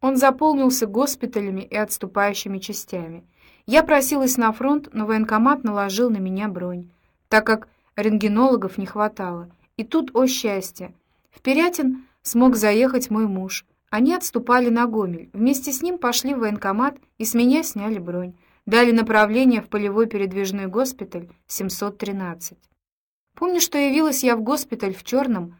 Он заполнился госпиталями и отступающими частями. Я просилась на фронт, но военкомат наложил на меня бронь, так как рентгенологов не хватало. И тут, о счастье, в Пирятин смог заехать мой муж. Они отступали на Гомель. Вместе с ним пошли в военкомат и с меня сняли бронь. Дали направление в полевой передвижной госпиталь 713. Помню, что явилась я в госпиталь в черном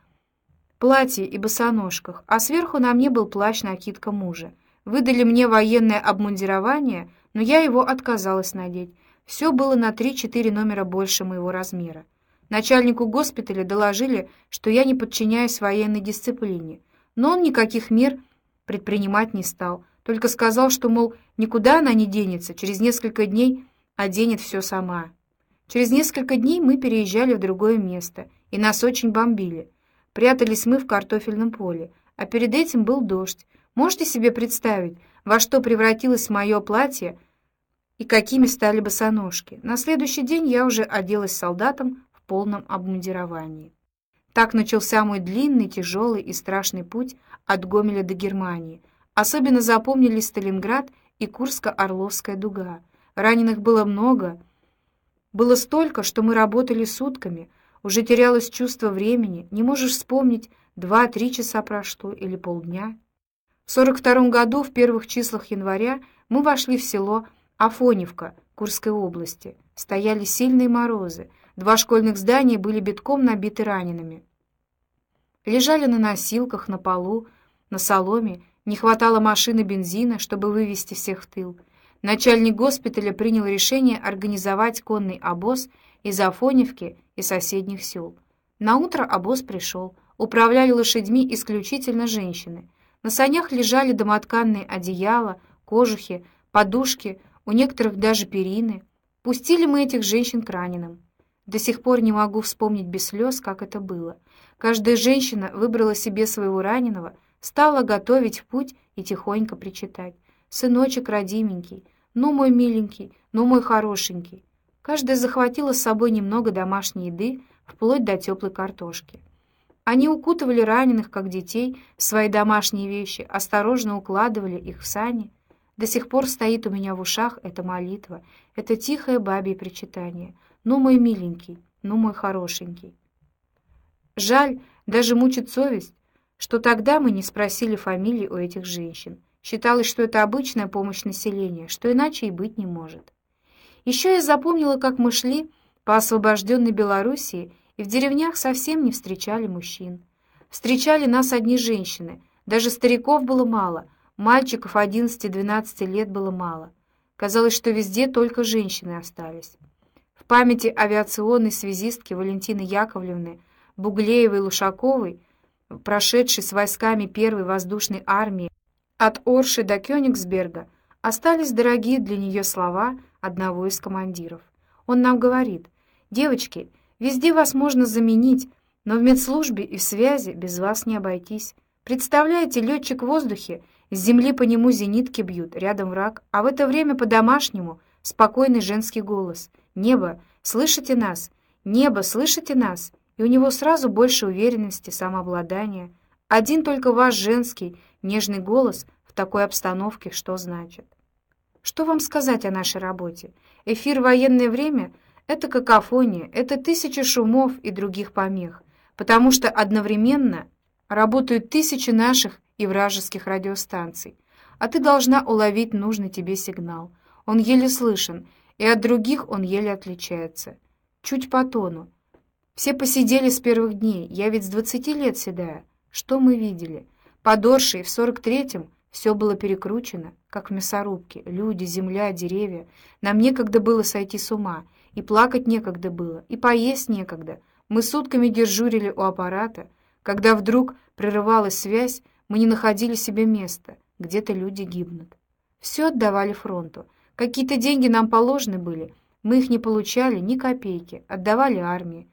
платье и босоножках, а сверху на мне был плащ-накидка мужа. Выдали мне военное обмундирование, но я его отказалась надеть. Все было на 3-4 номера больше моего размера. Начальнику госпиталя доложили, что я не подчиняюсь военной дисциплине, но он никаких мер предпринимать не стал, только сказал, что, мол, никуда она не денется, через несколько дней оденет все сама. Через несколько дней мы переезжали в другое место, и нас очень бомбили. Прятались мы в картофельном поле, а перед этим был дождь. Можете себе представить, во что превратилось мое платье и какими стали босоножки? На следующий день я уже оделась солдатом в полном обмундировании. Так начался мой длинный, тяжелый и страшный путь от Гомеля до Германии. Особенно запомнились Сталинград и Курско-Орловская дуга. Раненых было много. Было столько, что мы работали сутками. Уже терялось чувство времени. Не можешь вспомнить, два-три часа прошло или полдня. В 42 году, в первых числах января, мы вошли в село Афоневка Курской области. Стояли сильные морозы. Два школьных здания были битком набиты ранеными. Лежали на носилках, на полу, на соломе. Не хватало машины бензина, чтобы вывести всех в тыл. Начальник госпиталя принял решение организовать конный обоз из Афоневки и соседних сел. На утро обоз пришел. Управляли лошадьми исключительно женщины. На санях лежали домотканные одеяла, кожухи, подушки, у некоторых даже перины. Пустили мы этих женщин к раненым. До сих пор не могу вспомнить без слез, как это было. Каждая женщина выбрала себе своего раненого, стала готовить в путь и тихонько причитать. «Сыночек родименький, ну мой миленький, ну мой хорошенький». Каждая захватила с собой немного домашней еды, вплоть до теплой картошки. Они укутывали раненых, как детей, в свои домашние вещи, осторожно укладывали их в сани, до сих пор стоит у меня в ушах эта молитва, это тихое бабье причитание. «Ну, мой миленький, ну, мой хорошенький». Жаль, даже мучит совесть, что тогда мы не спросили фамилии у этих женщин. Считалось, что это обычная помощь населения, что иначе и быть не может. Еще я запомнила, как мы шли по освобожденной Белоруссии и в деревнях совсем не встречали мужчин. Встречали нас одни женщины, даже стариков было мало — Мальчиков 11-12 лет было мало. Казалось, что везде только женщины остались. В памяти авиационной связистки Валентины Яковлевны Буглеевой-Лушаковой, прошедшей с войсками первой воздушной армии от Орши до Кёнигсберга, остались дорогие для нее слова одного из командиров. Он нам говорит, «Девочки, везде вас можно заменить, но в медслужбе и в связи без вас не обойтись. Представляете, летчик в воздухе — с земли по нему зенитки бьют, рядом враг, а в это время по-домашнему спокойный женский голос. «Небо, слышите нас? Небо, слышите нас?» И у него сразу больше уверенности, самообладания. Один только ваш женский, нежный голос в такой обстановке что значит? Что вам сказать о нашей работе? Эфир «Военное время» — это какофония, это тысячи шумов и других помех, потому что одновременно работают тысячи наших и вражеских радиостанций, а ты должна уловить нужный тебе сигнал. Он еле слышен, и от других он еле отличается. Чуть по тону. Все посидели с первых дней, я ведь с двадцати лет седая. Что мы видели? Под Оршей в сорок третьем все было перекручено, как в мясорубке. Люди, земля, деревья. Нам некогда было сойти с ума, и плакать некогда было, и поесть некогда. Мы сутками дежурили у аппарата. Когда вдруг прерывалась связь, мы не находили себе места, где-то люди гибнут. Все отдавали фронту. Какие-то деньги нам положены были, мы их не получали ни копейки, отдавали армии.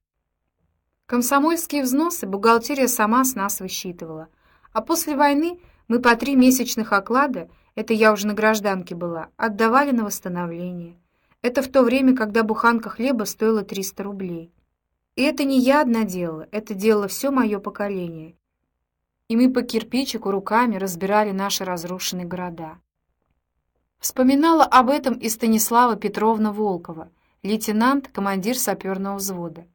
Комсомольские взносы бухгалтерия сама с нас высчитывала. А после войны мы по три месячных оклада, это я уже на гражданке была, отдавали на восстановление. Это в то время, когда буханка хлеба стоила 300 рублей. И это не я одна делала, это делало все мое поколение. и мы по кирпичику руками разбирали наши разрушенные города. Вспоминала об этом и Станислава Петровна Волкова, лейтенант, командир саперного взвода.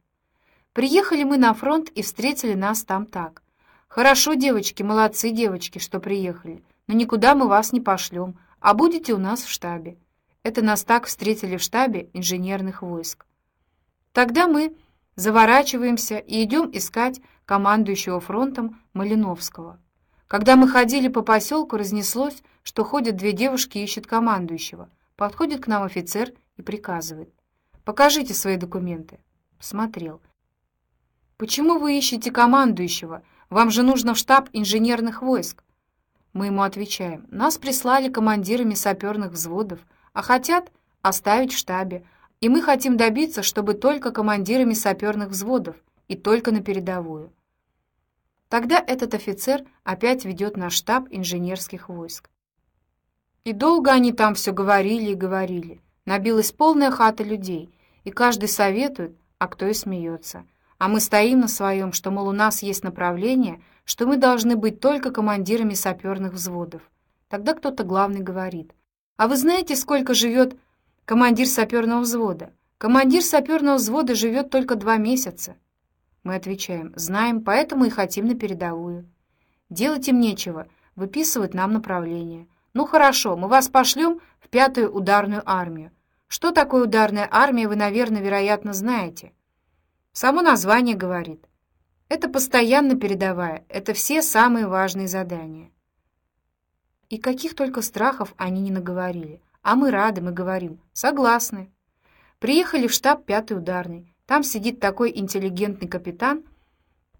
Приехали мы на фронт и встретили нас там так. «Хорошо, девочки, молодцы девочки, что приехали, но никуда мы вас не пошлем, а будете у нас в штабе». Это нас так встретили в штабе инженерных войск. Тогда мы заворачиваемся и идем искать командующего фронтом Малиновского. Когда мы ходили по поселку, разнеслось, что ходят две девушки и ищут командующего. Подходит к нам офицер и приказывает. «Покажите свои документы». Смотрел. «Почему вы ищете командующего? Вам же нужно в штаб инженерных войск». Мы ему отвечаем. «Нас прислали командирами саперных взводов, а хотят оставить в штабе, и мы хотим добиться, чтобы только командирами саперных взводов и только на передовую. Тогда этот офицер опять ведет наш штаб инженерских войск. И долго они там все говорили и говорили. Набилась полная хата людей, и каждый советует, а кто и смеется. А мы стоим на своем, что, мол, у нас есть направление, что мы должны быть только командирами саперных взводов. Тогда кто-то главный говорит. А вы знаете, сколько живет командир саперного взвода. Командир саперного взвода живет только два месяца. Мы отвечаем, знаем, поэтому и хотим на передовую. Делать им нечего, выписывают нам направление. Ну хорошо, мы вас пошлем в пятую ударную армию. Что такое ударная армия, вы, наверное, вероятно, знаете. Само название говорит. Это постоянно передовая, это все самые важные задания. И каких только страхов они не наговорили. А мы рады, мы говорим. Согласны. Приехали в штаб пятый ударный. Там сидит такой интеллигентный капитан.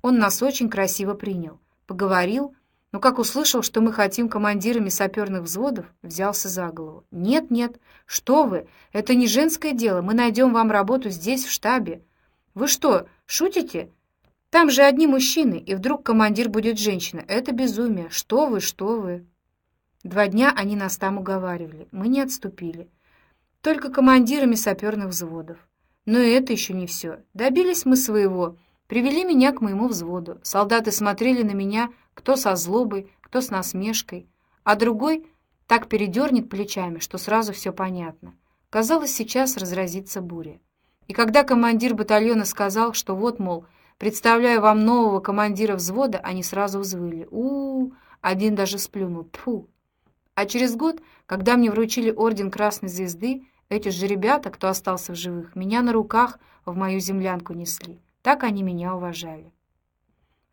Он нас очень красиво принял. Поговорил, но как услышал, что мы хотим командирами саперных взводов, взялся за голову. «Нет, нет, что вы, это не женское дело, мы найдем вам работу здесь, в штабе. Вы что, шутите? Там же одни мужчины, и вдруг командир будет женщина. Это безумие. Что вы, что вы?» Два дня они нас там уговаривали. Мы не отступили. Только командирами саперных взводов. Но и это еще не все. Добились мы своего. Привели меня к моему взводу. Солдаты смотрели на меня, кто со злобой, кто с насмешкой. А другой так передернет плечами, что сразу все понятно. Казалось, сейчас разразится буря. И когда командир батальона сказал, что вот, мол, представляю вам нового командира взвода, они сразу взвыли. у, -у, -у один даже сплюнул. Тьфу! А через год, когда мне вручили орден Красной Звезды, эти же ребята, кто остался в живых, меня на руках в мою землянку несли. Так они меня уважали.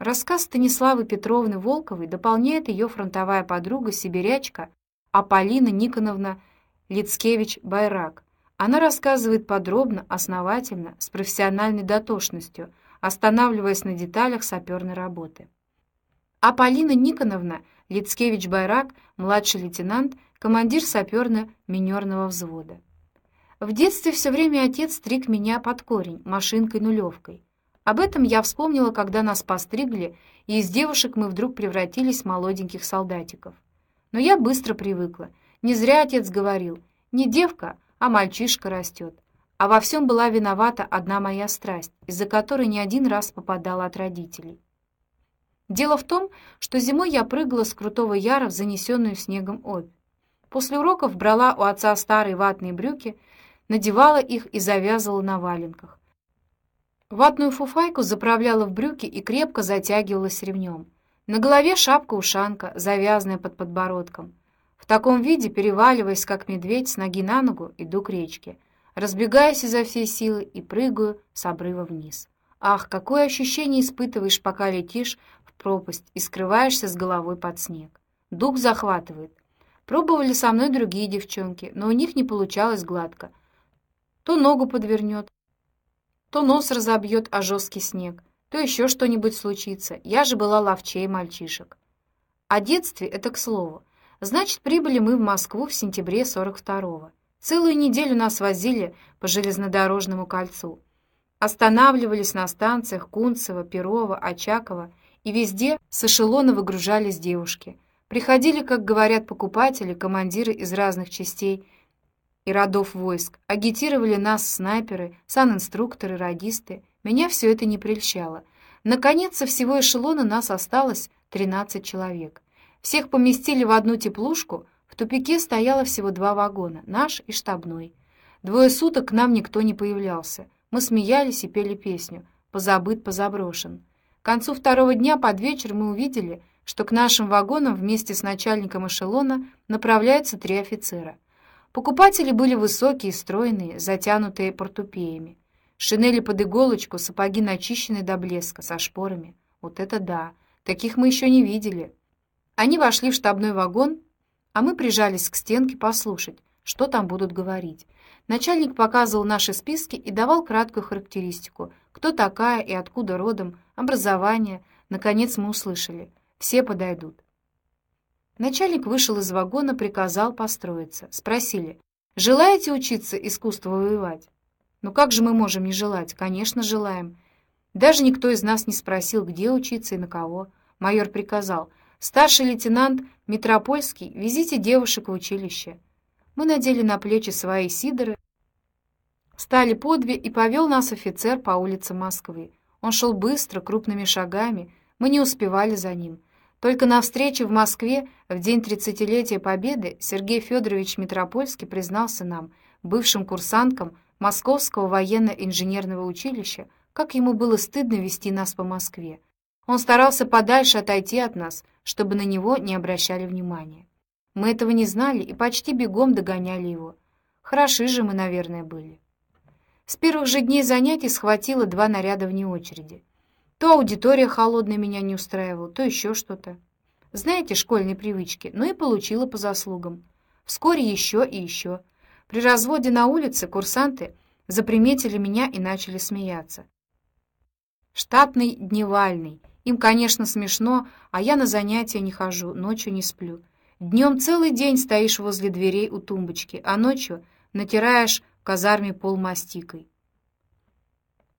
Рассказ Станиславы Петровны Волковой дополняет ее фронтовая подруга-сибирячка Аполлина Никоновна Лицкевич-Байрак. Она рассказывает подробно, основательно, с профессиональной дотошностью, останавливаясь на деталях саперной работы. Аполлина Никоновна Лицкевич-Байрак, младший лейтенант, командир саперно-минерного взвода. В детстве все время отец стриг меня под корень, машинкой-нулевкой. Об этом я вспомнила, когда нас постригли, и из девушек мы вдруг превратились в молоденьких солдатиков. Но я быстро привыкла. Не зря отец говорил, не девка, а мальчишка растет. А во всем была виновата одна моя страсть, из-за которой не один раз попадала от родителей. Дело в том, что зимой я прыгала с крутого яра в занесенную снегом обь. После уроков брала у отца старые ватные брюки, надевала их и завязывала на валенках. Ватную фуфайку заправляла в брюки и крепко затягивалась ремнем. На голове шапка-ушанка, завязанная под подбородком. В таком виде, переваливаясь, как медведь, с ноги на ногу, иду к речке, разбегаясь изо всей силы и прыгаю с обрыва вниз. Ах, какое ощущение испытываешь, пока летишь пропасть и скрываешься с головой под снег. Дух захватывает. Пробовали со мной другие девчонки, но у них не получалось гладко. То ногу подвернет, то нос разобьет о жесткий снег, то еще что-нибудь случится. Я же была ловчей мальчишек. О детстве это к слову. Значит, прибыли мы в Москву в сентябре 42-го. Целую неделю нас возили по железнодорожному кольцу. Останавливались на станциях Кунцево, Перово, Очаково и везде с эшелона выгружались девушки. Приходили, как говорят покупатели, командиры из разных частей и родов войск. Агитировали нас снайперы, санинструкторы, радисты. Меня все это не прельщало. Наконец, со всего эшелона нас осталось 13 человек. Всех поместили в одну теплушку, в тупике стояло всего два вагона, наш и штабной. Двое суток к нам никто не появлялся. Мы смеялись и пели песню «Позабыт, позаброшен». К концу второго дня под вечер мы увидели, что к нашим вагонам вместе с начальником эшелона направляются три офицера. Покупатели были высокие, стройные, затянутые портупеями. Шинели под иголочку, сапоги начищены до блеска, со шпорами. Вот это да! Таких мы еще не видели. Они вошли в штабной вагон, а мы прижались к стенке послушать, что там будут говорить. Начальник показывал наши списки и давал краткую характеристику, кто такая и откуда родом, образование. Наконец мы услышали. Все подойдут. Начальник вышел из вагона, приказал построиться. Спросили, желаете учиться искусству воевать? Ну как же мы можем не желать? Конечно, желаем. Даже никто из нас не спросил, где учиться и на кого. Майор приказал, старший лейтенант Метропольский, везите девушек в училище. Мы надели на плечи свои сидоры, стали по две, и повел нас офицер по улице Москвы. Он шел быстро, крупными шагами, мы не успевали за ним. Только на встрече в Москве в день тридцатилетия Победы Сергей Федорович Метропольский признался нам, бывшим курсанткам Московского военно-инженерного училища, как ему было стыдно вести нас по Москве. Он старался подальше отойти от нас, чтобы на него не обращали внимания. Мы этого не знали и почти бегом догоняли его. Хороши же мы, наверное, были. С первых же дней занятий схватила два наряда вне очереди. То аудитория холодная меня не устраивала, то еще что-то. Знаете, школьные привычки, ну и получила по заслугам. Вскоре еще и еще. При разводе на улице курсанты заприметили меня и начали смеяться. Штатный дневальный. Им, конечно, смешно, а я на занятия не хожу, ночью не сплю. Днем целый день стоишь возле дверей у тумбочки, а ночью натираешь в казарме пол мастикой.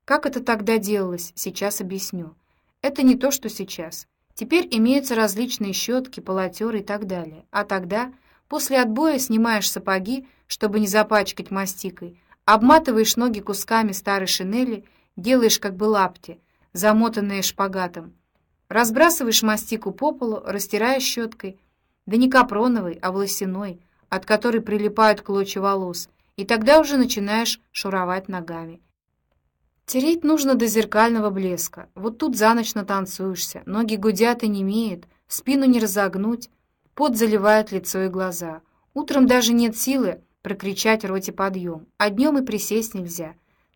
Как это тогда делалось, сейчас объясню. Это не то, что сейчас. Теперь имеются различные щетки, полотеры и так далее. А тогда, после отбоя, снимаешь сапоги, чтобы не запачкать мастикой, обматываешь ноги кусками старой шинели, делаешь как бы лапти, замотанные шпагатом, разбрасываешь мастику по полу, растираешь щеткой, да не капроновой, а волосяной, от которой прилипают клочья волос, и тогда уже начинаешь шуровать ногами. Тереть нужно до зеркального блеска. Вот тут за ночь натанцуешься, ноги гудят и немеют, спину не разогнуть, пот заливает лицо и глаза. Утром даже нет силы прокричать роте подъем, а днем и присесть нельзя,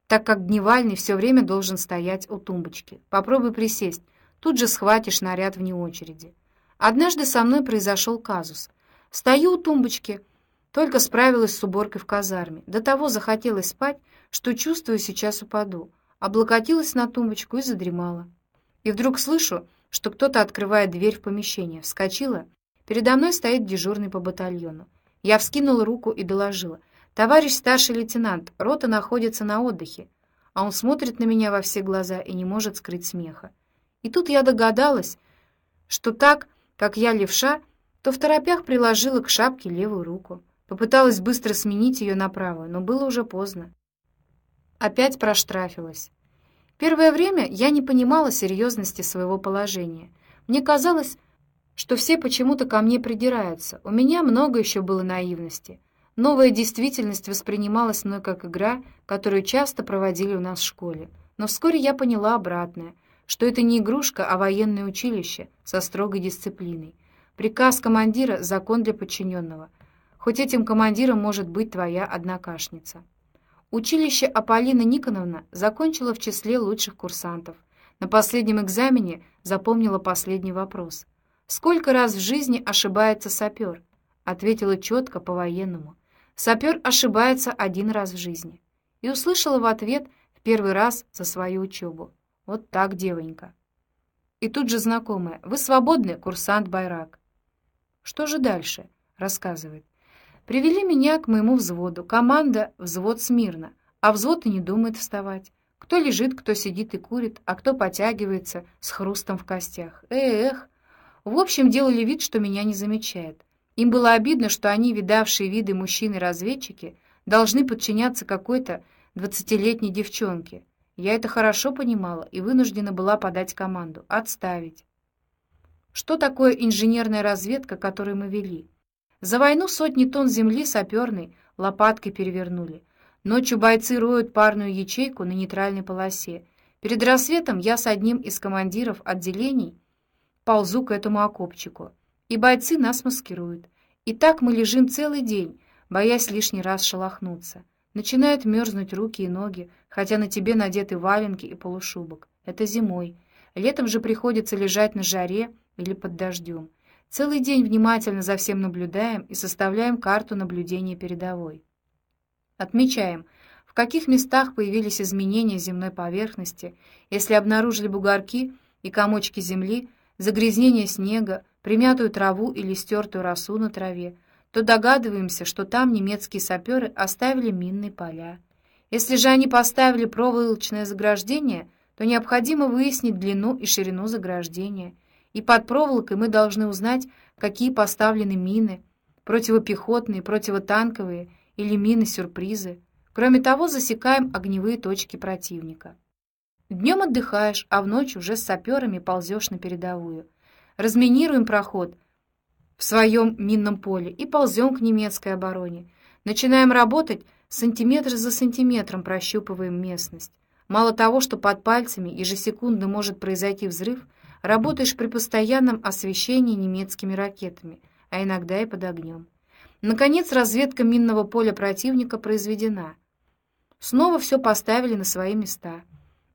так как дневальный все время должен стоять у тумбочки. Попробуй присесть, тут же схватишь наряд вне очереди. Однажды со мной произошел казус. Стою у тумбочки, только справилась с уборкой в казарме. До того захотелось спать, что чувствую, сейчас упаду. Облокотилась на тумбочку и задремала. И вдруг слышу, что кто-то открывает дверь в помещение. Вскочила. Передо мной стоит дежурный по батальону. Я вскинула руку и доложила. «Товарищ старший лейтенант, рота находится на отдыхе». А он смотрит на меня во все глаза и не может скрыть смеха. И тут я догадалась, что так как я левша, то в торопях приложила к шапке левую руку. Попыталась быстро сменить ее на правую, но было уже поздно. Опять проштрафилась. Первое время я не понимала серьезности своего положения. Мне казалось, что все почему-то ко мне придираются. У меня много еще было наивности. Новая действительность воспринималась мной как игра, которую часто проводили у нас в школе. Но вскоре я поняла обратное что это не игрушка, а военное училище со строгой дисциплиной. Приказ командира — закон для подчиненного. Хоть этим командиром может быть твоя однокашница. Училище Аполлина Никоновна закончила в числе лучших курсантов. На последнем экзамене запомнила последний вопрос. «Сколько раз в жизни ошибается сапер?» Ответила четко по-военному. «Сапер ошибается один раз в жизни». И услышала в ответ в первый раз за свою учебу. Вот так, девонька. И тут же знакомая. Вы свободны, курсант Байрак. Что же дальше? Рассказывает. Привели меня к моему взводу. Команда взвод смирно, а взвод и не думает вставать. Кто лежит, кто сидит и курит, а кто потягивается с хрустом в костях. Эх! В общем, делали вид, что меня не замечает. Им было обидно, что они, видавшие виды мужчины-разведчики, должны подчиняться какой-то двадцатилетней девчонке. Я это хорошо понимала и вынуждена была подать команду «отставить». Что такое инженерная разведка, которую мы вели? За войну сотни тонн земли саперной лопаткой перевернули. Ночью бойцы роют парную ячейку на нейтральной полосе. Перед рассветом я с одним из командиров отделений ползу к этому окопчику, и бойцы нас маскируют. И так мы лежим целый день, боясь лишний раз шелохнуться. Начинают мерзнуть руки и ноги, хотя на тебе надеты валенки и полушубок. Это зимой. Летом же приходится лежать на жаре или под дождем. Целый день внимательно за всем наблюдаем и составляем карту наблюдения передовой. Отмечаем, в каких местах появились изменения земной поверхности, если обнаружили бугорки и комочки земли, загрязнение снега, примятую траву или стертую росу на траве, то догадываемся, что там немецкие саперы оставили минные поля. Если же они поставили проволочное заграждение, то необходимо выяснить длину и ширину заграждения. И под проволокой мы должны узнать, какие поставлены мины, противопехотные, противотанковые или мины-сюрпризы. Кроме того, засекаем огневые точки противника. Днем отдыхаешь, а в ночь уже с саперами ползешь на передовую разминируем проход в своем минном поле и ползем к немецкой обороне. Начинаем работать, сантиметр за сантиметром прощупываем местность. Мало того, что под пальцами ежесекундно может произойти взрыв, работаешь при постоянном освещении немецкими ракетами, а иногда и под огнем. Наконец, разведка минного поля противника произведена. Снова все поставили на свои места,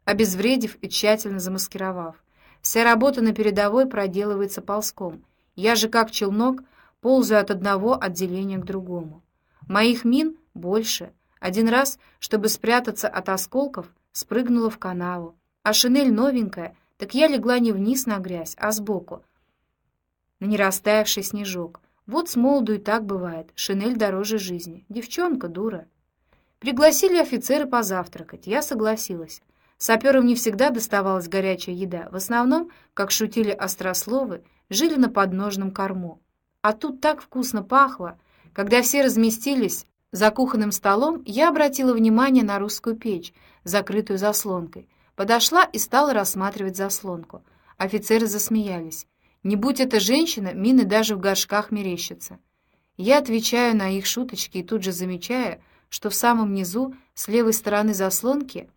обезвредив и тщательно замаскировав. Вся работа на передовой проделывается ползком. Я же, как челнок, ползаю от одного отделения к другому. Моих мин больше. Один раз, чтобы спрятаться от осколков, спрыгнула в канаву. А шинель новенькая, так я легла не вниз на грязь, а сбоку, на нерастаявший снежок. Вот с молоду и так бывает. Шинель дороже жизни. Девчонка дура. Пригласили офицеры позавтракать. Я согласилась. Саперам не всегда доставалась горячая еда. В основном, как шутили острословы, жили на подножном корму. А тут так вкусно пахло. Когда все разместились за кухонным столом, я обратила внимание на русскую печь, закрытую заслонкой. Подошла и стала рассматривать заслонку. Офицеры засмеялись. Не будь это женщина, мины даже в горшках мерещатся. Я отвечаю на их шуточки и тут же замечаю, что в самом низу, с левой стороны заслонки,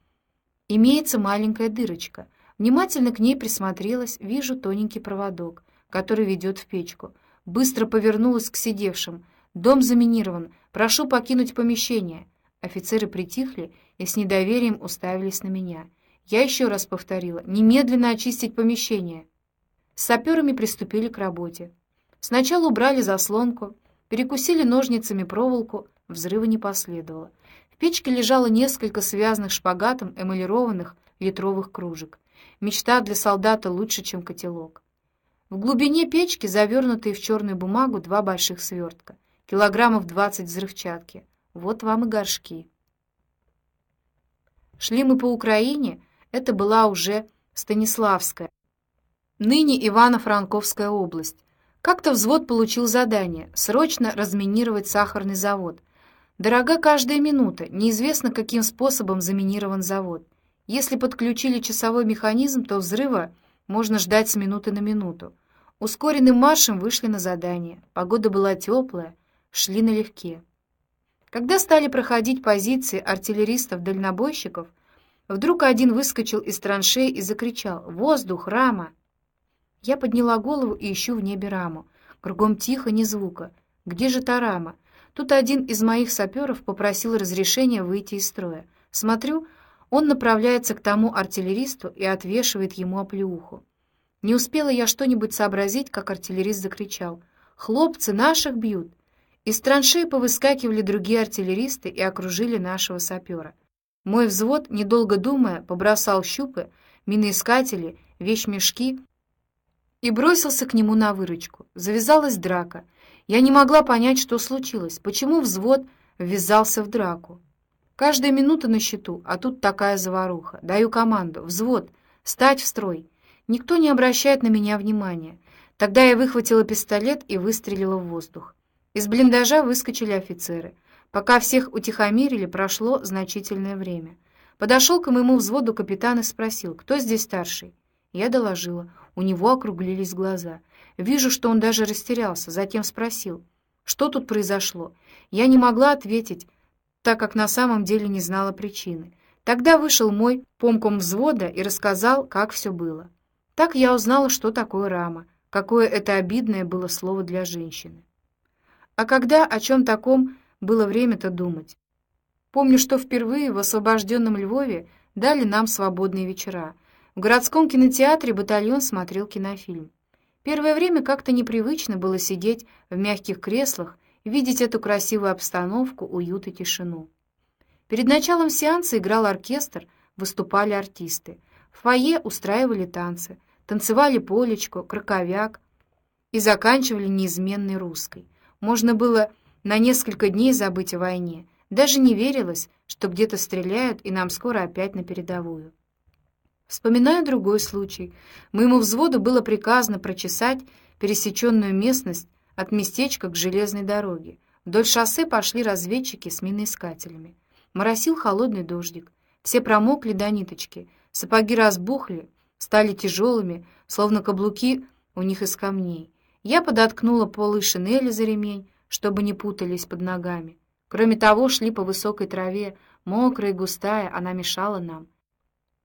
Имеется маленькая дырочка. Внимательно к ней присмотрелась, вижу тоненький проводок, который ведет в печку. Быстро повернулась к сидевшим. «Дом заминирован. Прошу покинуть помещение». Офицеры притихли и с недоверием уставились на меня. Я еще раз повторила. «Немедленно очистить помещение». С саперами приступили к работе. Сначала убрали заслонку, перекусили ножницами проволоку, взрыва не последовало печке лежало несколько связанных шпагатом эмалированных литровых кружек. Мечта для солдата лучше, чем котелок. В глубине печки, завернутые в черную бумагу, два больших свертка. Килограммов двадцать взрывчатки. Вот вам и горшки. Шли мы по Украине, это была уже Станиславская, ныне Ивано-Франковская область. Как-то взвод получил задание срочно разминировать сахарный завод — Дорога каждая минута, неизвестно, каким способом заминирован завод. Если подключили часовой механизм, то взрыва можно ждать с минуты на минуту. Ускоренным маршем вышли на задание. Погода была теплая, шли налегке. Когда стали проходить позиции артиллеристов-дальнобойщиков, вдруг один выскочил из траншеи и закричал «Воздух! Рама!». Я подняла голову и ищу в небе раму. Кругом тихо, ни звука. Где же та рама? Тут один из моих саперов попросил разрешения выйти из строя. Смотрю, он направляется к тому артиллеристу и отвешивает ему оплеуху. Не успела я что-нибудь сообразить, как артиллерист закричал. «Хлопцы, наших бьют!» Из траншеи повыскакивали другие артиллеристы и окружили нашего сапера. Мой взвод, недолго думая, побросал щупы, миноискатели, вещмешки и бросился к нему на выручку. Завязалась драка — я не могла понять, что случилось, почему взвод ввязался в драку. Каждая минута на счету, а тут такая заваруха. Даю команду. Взвод. Стать в строй. Никто не обращает на меня внимания. Тогда я выхватила пистолет и выстрелила в воздух. Из блиндажа выскочили офицеры. Пока всех утихомирили, прошло значительное время. Подошел к моему взводу капитан и спросил, кто здесь старший. Я доложила. У него округлились глаза. Вижу, что он даже растерялся, затем спросил, что тут произошло. Я не могла ответить, так как на самом деле не знала причины. Тогда вышел мой помком взвода и рассказал, как все было. Так я узнала, что такое рама, какое это обидное было слово для женщины. А когда о чем таком было время-то думать? Помню, что впервые в освобожденном Львове дали нам свободные вечера. В городском кинотеатре батальон смотрел кинофильм. Первое время как-то непривычно было сидеть в мягких креслах, видеть эту красивую обстановку, уют и тишину. Перед началом сеанса играл оркестр, выступали артисты. В фойе устраивали танцы, танцевали полечко, краковяк и заканчивали неизменной русской. Можно было на несколько дней забыть о войне. Даже не верилось, что где-то стреляют, и нам скоро опять на передовую. Вспоминаю другой случай. Моему взводу было приказано прочесать пересеченную местность от местечка к железной дороге. Вдоль шоссе пошли разведчики с миноискателями. Моросил холодный дождик. Все промокли до ниточки. Сапоги разбухли, стали тяжелыми, словно каблуки у них из камней. Я подоткнула полы шинели за ремень, чтобы не путались под ногами. Кроме того, шли по высокой траве, мокрая и густая, она мешала нам —